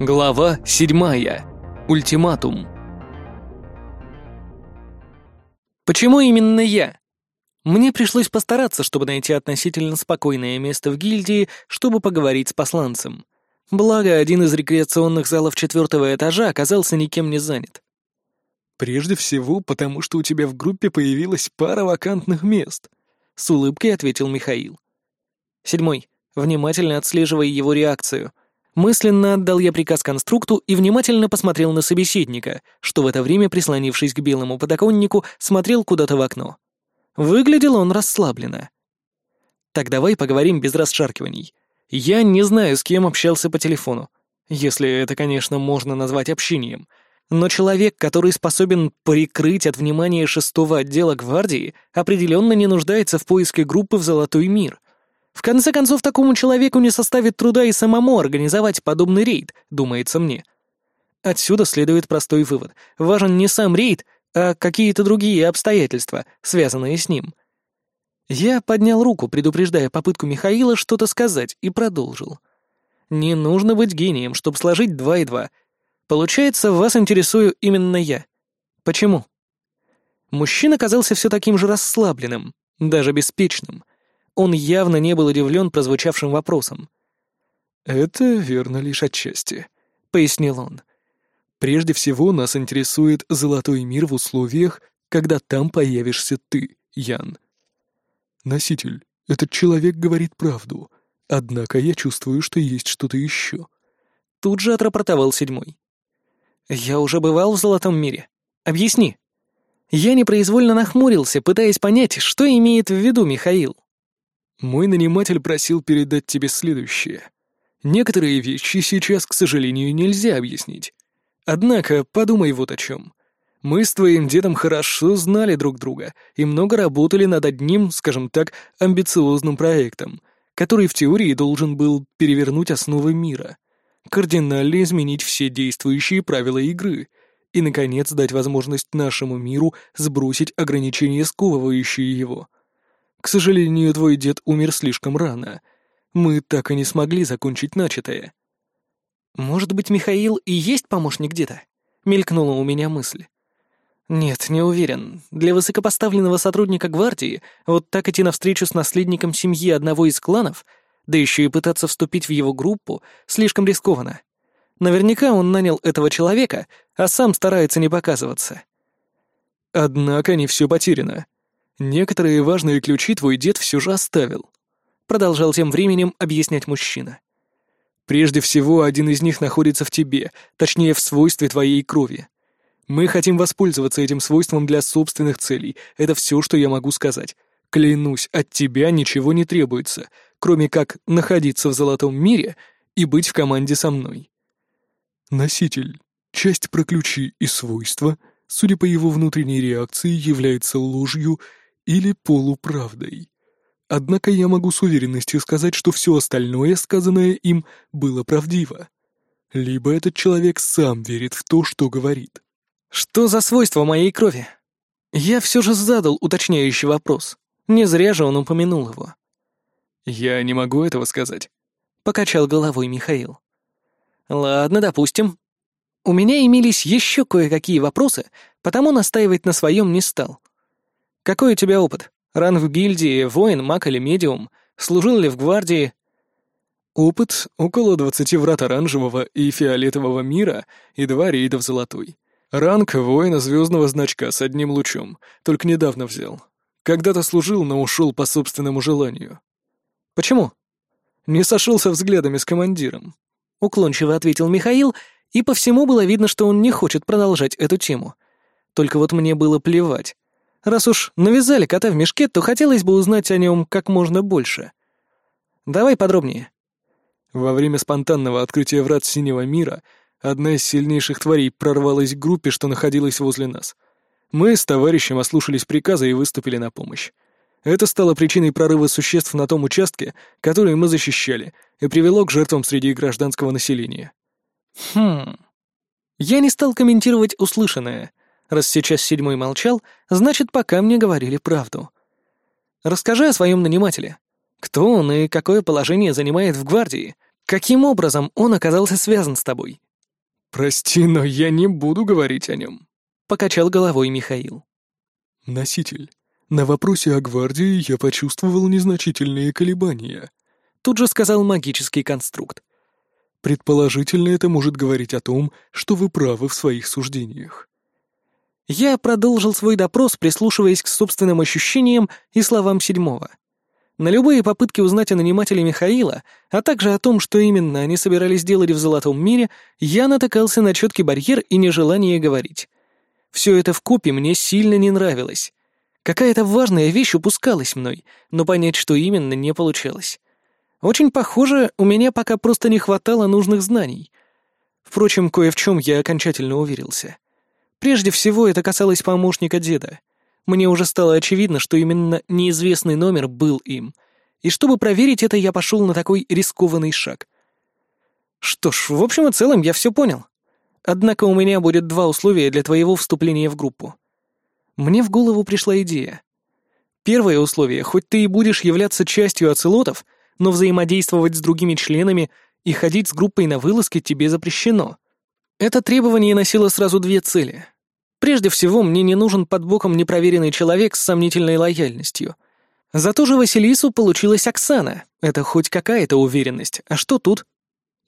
Глава седьмая. Ультиматум. Почему именно я? Мне пришлось постараться, чтобы найти относительно спокойное место в гильдии, чтобы поговорить с посланцем. Благо, один из рекреационных залов четвертого этажа оказался никем не занят. «Прежде всего, потому что у тебя в группе появилась пара вакантных мест», — с улыбкой ответил Михаил. Седьмой. Внимательно отслеживая его реакцию. Мысленно отдал я приказ конструкту и внимательно посмотрел на собеседника, что в это время, прислонившись к белому подоконнику, смотрел куда-то в окно. Выглядел он расслабленно. «Так давай поговорим без расшаркиваний. Я не знаю, с кем общался по телефону. Если это, конечно, можно назвать общением. Но человек, который способен прикрыть от внимания шестого отдела гвардии, определенно не нуждается в поиске группы в «Золотой мир», в конце концов, такому человеку не составит труда и самому организовать подобный рейд, думается мне. Отсюда следует простой вывод. Важен не сам рейд, а какие-то другие обстоятельства, связанные с ним. Я поднял руку, предупреждая попытку Михаила что-то сказать, и продолжил. Не нужно быть гением, чтобы сложить два и два. Получается, вас интересую именно я. Почему? Мужчина казался все таким же расслабленным, даже беспечным. Он явно не был удивлен прозвучавшим вопросом. «Это верно лишь отчасти», — пояснил он. «Прежде всего нас интересует золотой мир в условиях, когда там появишься ты, Ян. Носитель, этот человек говорит правду, однако я чувствую, что есть что-то еще». Тут же отрапортовал седьмой. «Я уже бывал в золотом мире. Объясни». Я непроизвольно нахмурился, пытаясь понять, что имеет в виду Михаил. Мой наниматель просил передать тебе следующее. Некоторые вещи сейчас, к сожалению, нельзя объяснить. Однако подумай вот о чем. Мы с твоим дедом хорошо знали друг друга и много работали над одним, скажем так, амбициозным проектом, который в теории должен был перевернуть основы мира, кардинально изменить все действующие правила игры и, наконец, дать возможность нашему миру сбросить ограничения, сковывающие его — к сожалению, твой дед умер слишком рано. Мы так и не смогли закончить начатое». «Может быть, Михаил и есть помощник деда?» — мелькнула у меня мысль. «Нет, не уверен. Для высокопоставленного сотрудника гвардии вот так идти навстречу с наследником семьи одного из кланов, да еще и пытаться вступить в его группу, слишком рискованно. Наверняка он нанял этого человека, а сам старается не показываться». «Однако не все потеряно», Некоторые важные ключи твой дед все же оставил. Продолжал тем временем объяснять мужчина. Прежде всего, один из них находится в тебе, точнее, в свойстве твоей крови. Мы хотим воспользоваться этим свойством для собственных целей. Это все, что я могу сказать. Клянусь, от тебя ничего не требуется, кроме как находиться в золотом мире и быть в команде со мной. Носитель. Часть про ключи и свойства, судя по его внутренней реакции, является ложью или полуправдой. Однако я могу с уверенностью сказать, что все остальное, сказанное им, было правдиво. Либо этот человек сам верит в то, что говорит. «Что за свойство моей крови?» Я все же задал уточняющий вопрос. Не зря же он упомянул его. «Я не могу этого сказать», — покачал головой Михаил. «Ладно, допустим. У меня имелись еще кое-какие вопросы, потому настаивать на своем не стал. Какой у тебя опыт? Ран в гильдии, воин, маг или медиум? Служил ли в гвардии?» «Опыт — около двадцати врат оранжевого и фиолетового мира и два рейда в золотой. Ранг воина звездного значка с одним лучом, только недавно взял. Когда-то служил, но ушел по собственному желанию». «Почему?» «Не сошелся взглядами с командиром», — уклончиво ответил Михаил, и по всему было видно, что он не хочет продолжать эту тему. Только вот мне было плевать. Раз уж навязали кота в мешке, то хотелось бы узнать о нем как можно больше. Давай подробнее. Во время спонтанного открытия врат Синего мира одна из сильнейших тварей прорвалась к группе, что находилась возле нас. Мы с товарищем ослушались приказа и выступили на помощь. Это стало причиной прорыва существ на том участке, который мы защищали, и привело к жертвам среди гражданского населения. Хм. Я не стал комментировать услышанное, Раз сейчас седьмой молчал, значит, пока мне говорили правду. Расскажи о своем нанимателе. Кто он и какое положение занимает в гвардии? Каким образом он оказался связан с тобой? «Прости, но я не буду говорить о нем», — покачал головой Михаил. «Носитель, на вопросе о гвардии я почувствовал незначительные колебания», — тут же сказал магический конструкт. «Предположительно, это может говорить о том, что вы правы в своих суждениях». Я продолжил свой допрос, прислушиваясь к собственным ощущениям и словам седьмого. На любые попытки узнать о нанимателе Михаила, а также о том, что именно они собирались делать в Золотом мире, я натыкался на четкий барьер и нежелание говорить. Все это в купе мне сильно не нравилось. Какая-то важная вещь упускалась мной, но понять, что именно, не получалось. Очень похоже, у меня пока просто не хватало нужных знаний. Впрочем, кое в чем я окончательно уверился. Прежде всего, это касалось помощника деда. Мне уже стало очевидно, что именно неизвестный номер был им. И чтобы проверить это, я пошел на такой рискованный шаг. Что ж, в общем и целом я все понял. Однако у меня будет два условия для твоего вступления в группу. Мне в голову пришла идея. Первое условие, хоть ты и будешь являться частью оцелотов, но взаимодействовать с другими членами и ходить с группой на вылазки тебе запрещено. Это требование носило сразу две цели. Прежде всего, мне не нужен под боком непроверенный человек с сомнительной лояльностью. Зато же Василису получилась Оксана. Это хоть какая-то уверенность. А что тут?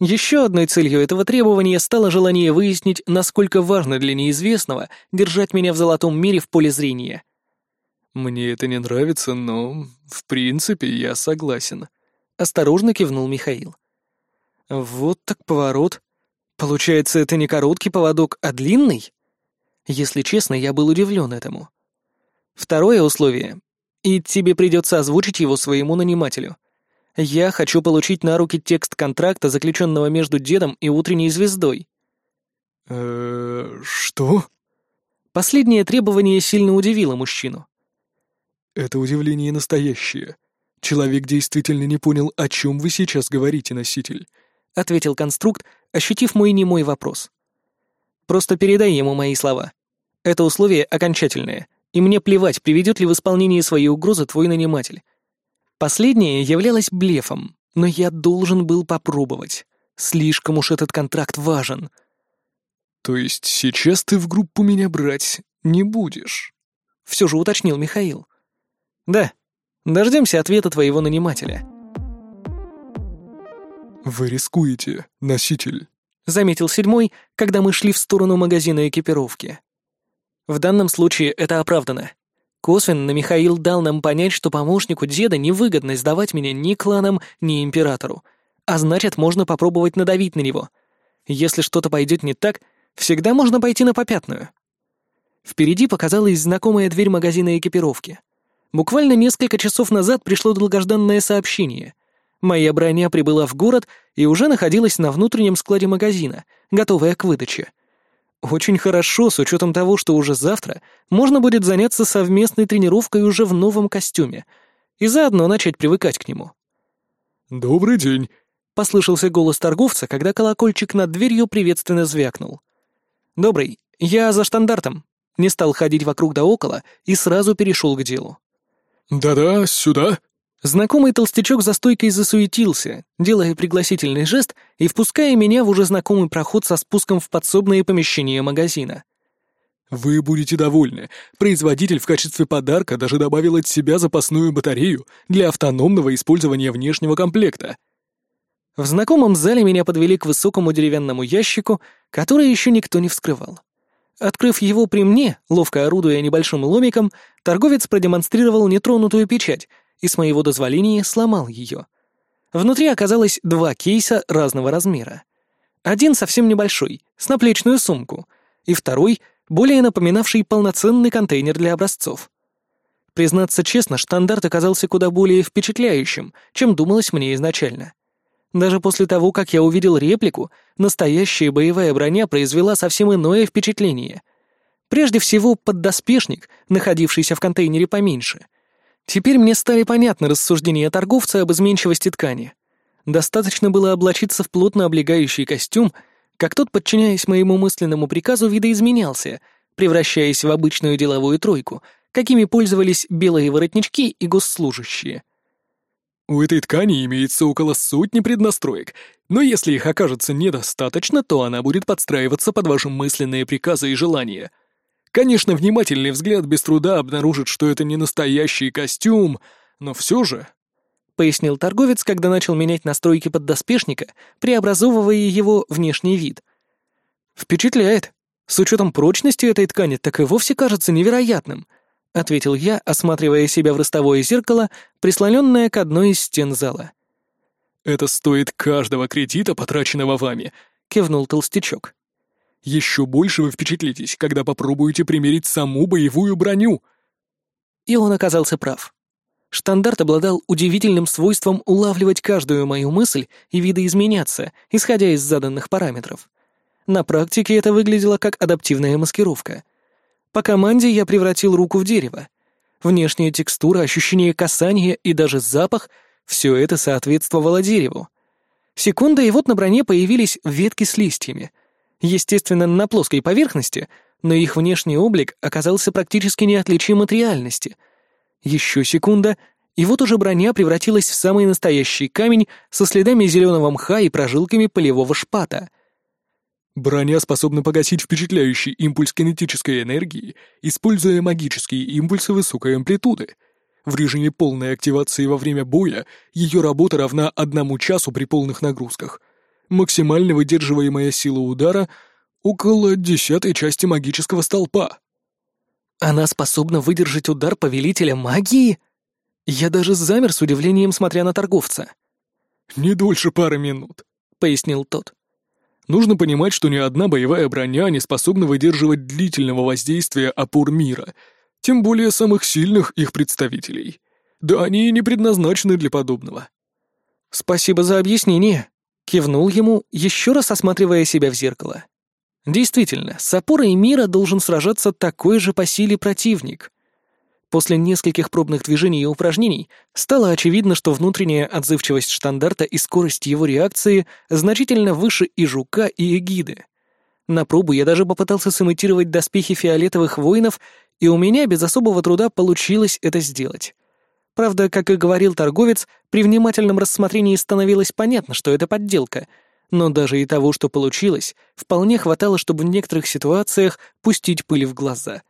Еще одной целью этого требования стало желание выяснить, насколько важно для неизвестного держать меня в золотом мире в поле зрения. «Мне это не нравится, но, в принципе, я согласен», — осторожно кивнул Михаил. «Вот так поворот. Получается, это не короткий поводок, а длинный?» Если честно, я был удивлен этому. Второе условие. И тебе придется озвучить его своему нанимателю. Я хочу получить на руки текст контракта, заключенного между дедом и утренней звездой. э что? Последнее требование сильно удивило мужчину. Это удивление настоящее. Человек действительно не понял, о чем вы сейчас говорите, носитель, ответил конструкт, ощутив мой немой вопрос. Просто передай ему мои слова. Это условие окончательное, и мне плевать, приведет ли в исполнение своей угрозы твой наниматель. Последнее являлось блефом, но я должен был попробовать. Слишком уж этот контракт важен. То есть сейчас ты в группу меня брать не будешь? Все же уточнил Михаил. Да. Дождемся ответа твоего нанимателя. Вы рискуете, носитель. — заметил седьмой, когда мы шли в сторону магазина экипировки. В данном случае это оправдано. Косвенно Михаил дал нам понять, что помощнику деда невыгодно сдавать меня ни кланам, ни императору, а значит, можно попробовать надавить на него. Если что-то пойдет не так, всегда можно пойти на попятную. Впереди показалась знакомая дверь магазина экипировки. Буквально несколько часов назад пришло долгожданное сообщение. Моя броня прибыла в город и уже находилась на внутреннем складе магазина, готовая к выдаче. Очень хорошо, с учетом того, что уже завтра можно будет заняться совместной тренировкой уже в новом костюме и заодно начать привыкать к нему. «Добрый день», — послышался голос торговца, когда колокольчик над дверью приветственно звякнул. «Добрый, я за штандартом». Не стал ходить вокруг да около и сразу перешел к делу. «Да-да, сюда», Знакомый толстячок за стойкой засуетился, делая пригласительный жест и впуская меня в уже знакомый проход со спуском в подсобное помещение магазина. «Вы будете довольны. Производитель в качестве подарка даже добавил от себя запасную батарею для автономного использования внешнего комплекта». В знакомом зале меня подвели к высокому деревянному ящику, который еще никто не вскрывал. Открыв его при мне, ловко орудуя небольшим ломиком, торговец продемонстрировал нетронутую печать — и с моего дозволения сломал ее. Внутри оказалось два кейса разного размера. Один совсем небольшой, с наплечную сумку, и второй, более напоминавший полноценный контейнер для образцов. Признаться честно, штандарт оказался куда более впечатляющим, чем думалось мне изначально. Даже после того, как я увидел реплику, настоящая боевая броня произвела совсем иное впечатление. Прежде всего, поддоспешник, находившийся в контейнере поменьше, Теперь мне стали понятны рассуждения торговца об изменчивости ткани. Достаточно было облачиться в плотно облегающий костюм, как тот, подчиняясь моему мысленному приказу, видоизменялся, превращаясь в обычную деловую тройку, какими пользовались белые воротнички и госслужащие. У этой ткани имеется около сотни преднастроек, но если их окажется недостаточно, то она будет подстраиваться под ваши мысленные приказы и желания. Конечно, внимательный взгляд без труда обнаружит, что это не настоящий костюм, но все же — пояснил торговец, когда начал менять настройки поддоспешника, преобразовывая его внешний вид. «Впечатляет. С учетом прочности этой ткани так и вовсе кажется невероятным», — ответил я, осматривая себя в ростовое зеркало, прислоненное к одной из стен зала. «Это стоит каждого кредита, потраченного вами», — кивнул толстячок. «Еще больше вы впечатлитесь, когда попробуете примерить саму боевую броню». И он оказался прав. Штандарт обладал удивительным свойством улавливать каждую мою мысль и видоизменяться, исходя из заданных параметров. На практике это выглядело как адаптивная маскировка. По команде я превратил руку в дерево. Внешняя текстура, ощущение касания и даже запах — все это соответствовало дереву. Секунда, и вот на броне появились ветки с листьями. Естественно, на плоской поверхности, но их внешний облик оказался практически неотличим от реальности — еще секунда, и вот уже броня превратилась в самый настоящий камень со следами зеленого мха и прожилками полевого шпата. Броня способна погасить впечатляющий импульс кинетической энергии, используя магические импульсы высокой амплитуды. В режиме полной активации во время боя ее работа равна одному часу при полных нагрузках. Максимально выдерживаемая сила удара — около десятой части магического столпа. Она способна выдержать удар повелителя магии? Я даже замер с удивлением, смотря на торговца. «Не дольше пары минут», — пояснил тот. «Нужно понимать, что ни одна боевая броня не способна выдерживать длительного воздействия опор мира, тем более самых сильных их представителей. Да они и не предназначены для подобного». «Спасибо за объяснение», — кивнул ему, еще раз осматривая себя в зеркало. Действительно, с опорой мира должен сражаться такой же по силе противник. После нескольких пробных движений и упражнений стало очевидно, что внутренняя отзывчивость штандарта и скорость его реакции значительно выше и жука, и эгиды. На пробу я даже попытался сымитировать доспехи фиолетовых воинов, и у меня без особого труда получилось это сделать. Правда, как и говорил торговец, при внимательном рассмотрении становилось понятно, что это подделка — но даже и того, что получилось, вполне хватало, чтобы в некоторых ситуациях пустить пыль в глаза.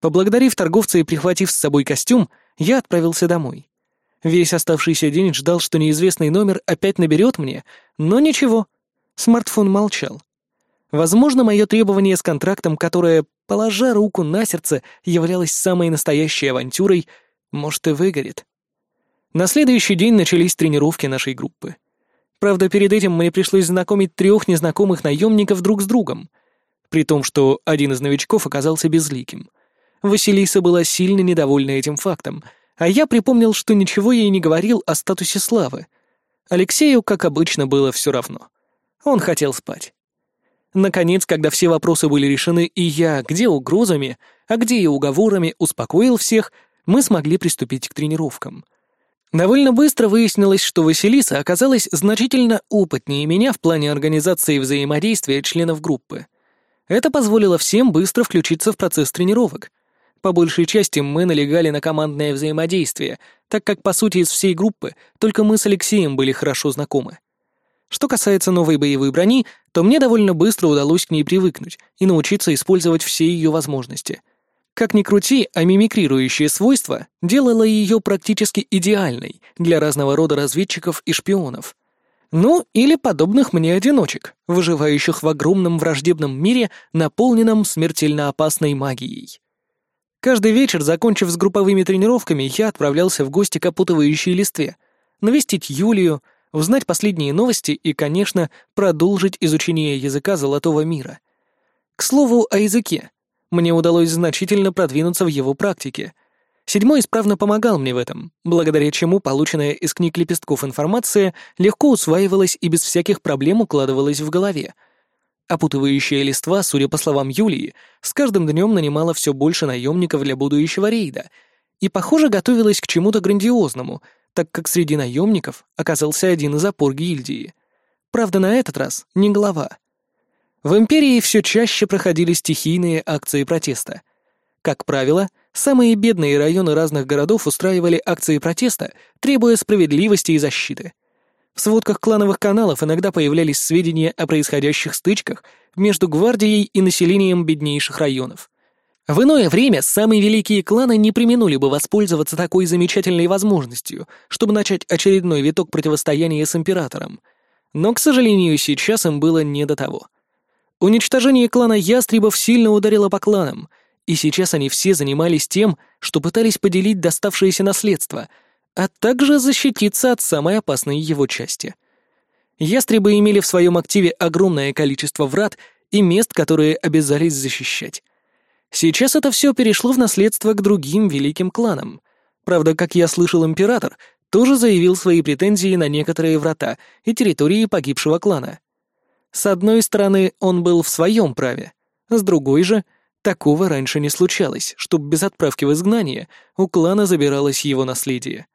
Поблагодарив торговца и прихватив с собой костюм, я отправился домой. Весь оставшийся день ждал, что неизвестный номер опять наберет мне, но ничего. Смартфон молчал. Возможно, мое требование с контрактом, которое, положа руку на сердце, являлось самой настоящей авантюрой, может и выгорит. На следующий день начались тренировки нашей группы. Правда, перед этим мне пришлось знакомить трех незнакомых наемников друг с другом. При том, что один из новичков оказался безликим. Василиса была сильно недовольна этим фактом, а я припомнил, что ничего ей не говорил о статусе славы. Алексею, как обычно, было все равно. Он хотел спать. Наконец, когда все вопросы были решены, и я, где угрозами, а где и уговорами, успокоил всех, мы смогли приступить к тренировкам — Довольно быстро выяснилось, что Василиса оказалась значительно опытнее меня в плане организации взаимодействия членов группы. Это позволило всем быстро включиться в процесс тренировок. По большей части мы налегали на командное взаимодействие, так как, по сути, из всей группы только мы с Алексеем были хорошо знакомы. Что касается новой боевой брони, то мне довольно быстро удалось к ней привыкнуть и научиться использовать все ее возможности — как ни крути, а мимикрирующее свойство делало ее практически идеальной для разного рода разведчиков и шпионов. Ну, или подобных мне одиночек, выживающих в огромном враждебном мире, наполненном смертельно опасной магией. Каждый вечер, закончив с групповыми тренировками, я отправлялся в гости к опутывающей листве, навестить Юлию, узнать последние новости и, конечно, продолжить изучение языка Золотого мира. К слову о языке мне удалось значительно продвинуться в его практике. Седьмой исправно помогал мне в этом, благодаря чему полученная из книг лепестков информация легко усваивалась и без всяких проблем укладывалась в голове. Опутывающая листва, судя по словам Юлии, с каждым днем нанимала все больше наемников для будущего рейда и, похоже, готовилась к чему-то грандиозному, так как среди наемников оказался один из опор гильдии. Правда, на этот раз не глава. В империи все чаще проходили стихийные акции протеста. Как правило, Самые бедные районы разных городов устраивали акции протеста, требуя справедливости и защиты. В сводках клановых каналов иногда появлялись сведения о происходящих стычках между гвардией и населением беднейших районов. В иное время самые великие кланы не применули бы воспользоваться такой замечательной возможностью, чтобы начать очередной виток противостояния с императором. Но, к сожалению, сейчас им было не до того. Уничтожение клана Ястребов сильно ударило по кланам, и сейчас они все занимались тем, что пытались поделить доставшееся наследство — а также защититься от самой опасной его части. Ястребы имели в своем активе огромное количество врат и мест, которые обязались защищать. Сейчас это все перешло в наследство к другим великим кланам. Правда, как я слышал, император тоже заявил свои претензии на некоторые врата и территории погибшего клана. С одной стороны, он был в своем праве, с другой же, такого раньше не случалось, чтоб без отправки в изгнание у клана забиралось его наследие.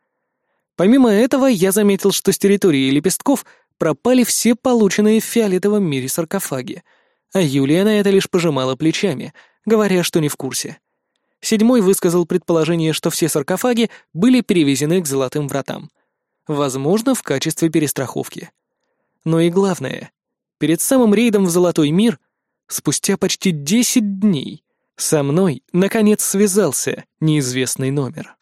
Помимо этого, я заметил, что с территории лепестков пропали все полученные в фиолетовом мире саркофаги, а Юлия на это лишь пожимала плечами, говоря, что не в курсе. Седьмой высказал предположение, что все саркофаги были перевезены к Золотым Вратам. Возможно, в качестве перестраховки. Но и главное, перед самым рейдом в Золотой мир, спустя почти 10 дней, со мной, наконец, связался неизвестный номер.